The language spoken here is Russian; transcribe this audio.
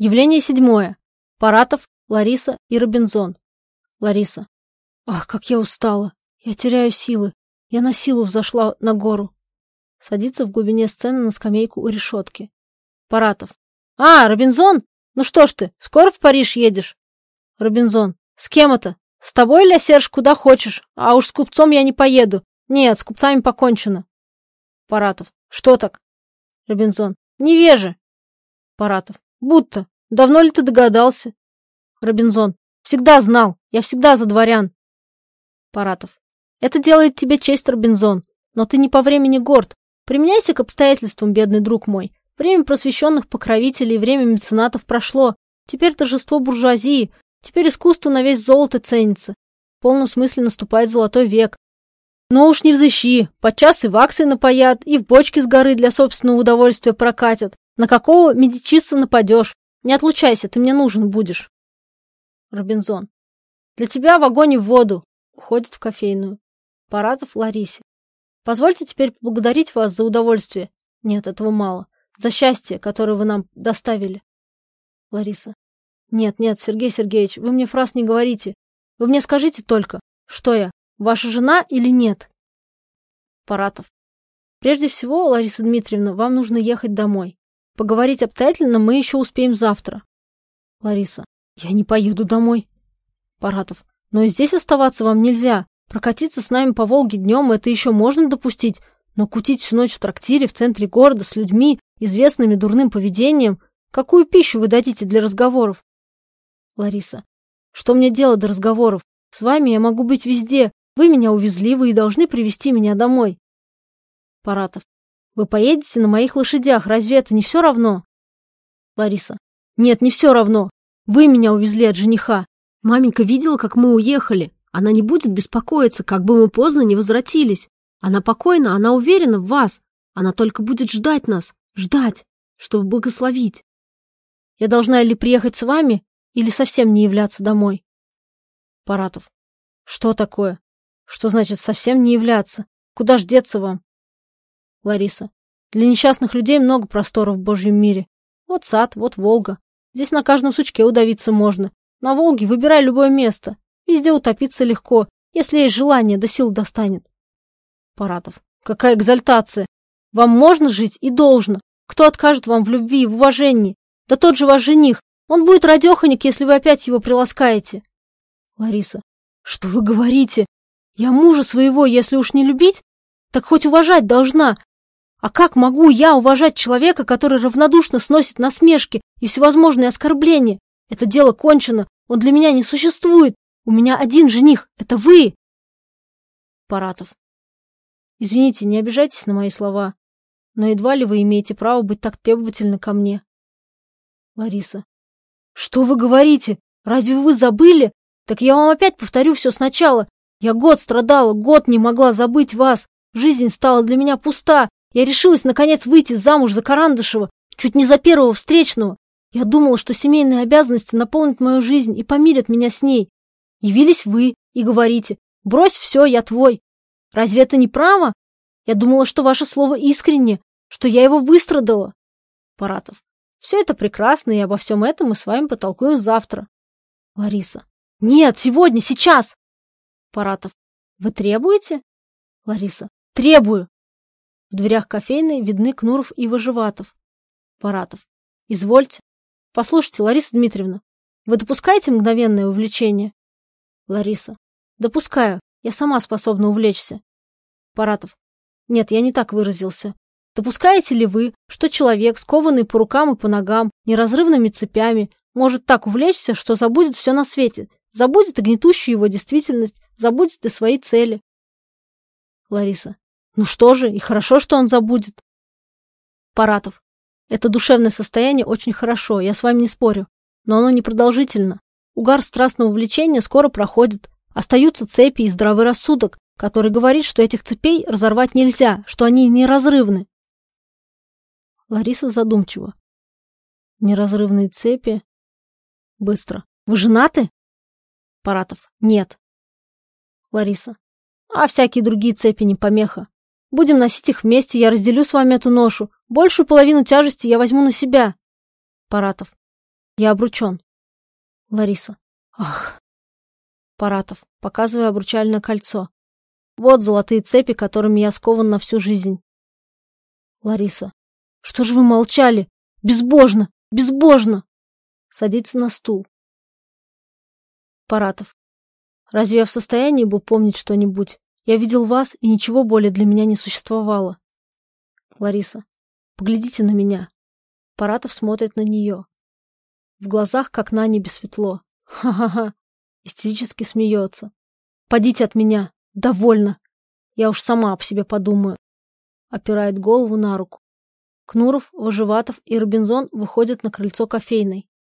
Явление седьмое. Паратов, Лариса и Робинзон. Лариса. Ах, как я устала. Я теряю силы. Я на силу взошла на гору. Садится в глубине сцены на скамейку у решетки. Паратов. А, Робинзон? Ну что ж ты, скоро в Париж едешь? Робинзон. С кем это? С тобой, Ля Серж, куда хочешь. А уж с купцом я не поеду. Нет, с купцами покончено. Паратов. Что так? Робинзон. Невеже. Паратов. Будто. Давно ли ты догадался? Робинзон. Всегда знал. Я всегда за дворян. Паратов. Это делает тебе честь, Робинзон. Но ты не по времени горд. Применяйся к обстоятельствам, бедный друг мой. Время просвещенных покровителей, время меценатов прошло. Теперь торжество буржуазии. Теперь искусство на весь золото ценится. В полном смысле наступает золотой век. Но уж не взыщи. Подчас и ваксы напоят, и в бочке с горы для собственного удовольствия прокатят. На какого медичиса нападешь? Не отлучайся, ты мне нужен будешь. Робинзон. Для тебя в огонь и в воду. Уходит в кофейную. Паратов Ларисе. Позвольте теперь поблагодарить вас за удовольствие. Нет, этого мало. За счастье, которое вы нам доставили. Лариса. Нет, нет, Сергей Сергеевич, вы мне фраз не говорите. Вы мне скажите только, что я, ваша жена или нет? Паратов. Прежде всего, Лариса Дмитриевна, вам нужно ехать домой. Поговорить обстоятельно мы еще успеем завтра. Лариса. Я не поеду домой. Паратов. Но и здесь оставаться вам нельзя. Прокатиться с нами по Волге днем это еще можно допустить, но кутить всю ночь в трактире в центре города с людьми, известными дурным поведением, какую пищу вы дадите для разговоров? Лариса. Что мне делать до разговоров? С вами я могу быть везде. Вы меня увезли, вы и должны привести меня домой. Паратов. Вы поедете на моих лошадях, разве это не все равно? Лариса. Нет, не все равно. Вы меня увезли от жениха. Маменька видела, как мы уехали. Она не будет беспокоиться, как бы мы поздно не возвратились. Она покойна, она уверена в вас. Она только будет ждать нас, ждать, чтобы благословить. Я должна ли приехать с вами, или совсем не являться домой? Паратов. Что такое? Что значит совсем не являться? Куда ж деться вам? Лариса. Для несчастных людей много просторов в Божьем мире. Вот сад, вот Волга. Здесь на каждом сучке удавиться можно. На Волге выбирай любое место. Везде утопиться легко, если есть желание, до сил достанет. Паратов. Какая экзальтация! Вам можно жить и должно. Кто откажет вам в любви и в уважении? Да тот же ваш жених. Он будет радеханик, если вы опять его приласкаете. Лариса. Что вы говорите? Я мужа своего, если уж не любить, так хоть уважать должна. А как могу я уважать человека, который равнодушно сносит насмешки и всевозможные оскорбления? Это дело кончено, он для меня не существует. У меня один жених, это вы. Паратов. Извините, не обижайтесь на мои слова, но едва ли вы имеете право быть так требовательны ко мне. Лариса. Что вы говорите? Разве вы забыли? Так я вам опять повторю все сначала. Я год страдала, год не могла забыть вас. Жизнь стала для меня пуста, я решилась, наконец, выйти замуж за Карандышева, чуть не за первого встречного. Я думала, что семейные обязанности наполнят мою жизнь и помирят меня с ней. Явились вы и говорите, брось все, я твой. Разве это не право? Я думала, что ваше слово искренне, что я его выстрадала. Паратов. Все это прекрасно, и обо всем этом мы с вами потолкуем завтра. Лариса. Нет, сегодня, сейчас. Паратов. Вы требуете? Лариса. Требую. В дверях кофейной видны Кнуров и Выживатов. Паратов. Извольте. Послушайте, Лариса Дмитриевна, вы допускаете мгновенное увлечение? Лариса. Допускаю. Я сама способна увлечься. Паратов. Нет, я не так выразился. Допускаете ли вы, что человек, скованный по рукам и по ногам, неразрывными цепями, может так увлечься, что забудет все на свете, забудет и гнетущую его действительность, забудет и свои цели? Лариса. Ну что же, и хорошо, что он забудет. Паратов. Это душевное состояние очень хорошо, я с вами не спорю. Но оно непродолжительно. Угар страстного влечения скоро проходит. Остаются цепи и здравый рассудок, который говорит, что этих цепей разорвать нельзя, что они неразрывны. Лариса задумчиво. Неразрывные цепи. Быстро. Вы женаты? Паратов. Нет. Лариса. А всякие другие цепи не помеха. Будем носить их вместе, я разделю с вами эту ношу. Большую половину тяжести я возьму на себя. Паратов. Я обручен. Лариса. Ах. Паратов, показывая обручальное кольцо. Вот золотые цепи, которыми я скован на всю жизнь. Лариса. Что же вы молчали? Безбожно! Безбожно! Садится на стул. Паратов. Разве я в состоянии был помнить что-нибудь? Я видел вас, и ничего более для меня не существовало. Лариса. Поглядите на меня. Паратов смотрит на нее. В глазах, как на небе, светло. Ха-ха-ха. Истерически смеется. Подите от меня. Довольно. Я уж сама об себе подумаю. Опирает голову на руку. Кнуров, Вожеватов и Робинзон выходят на крыльцо кофейной.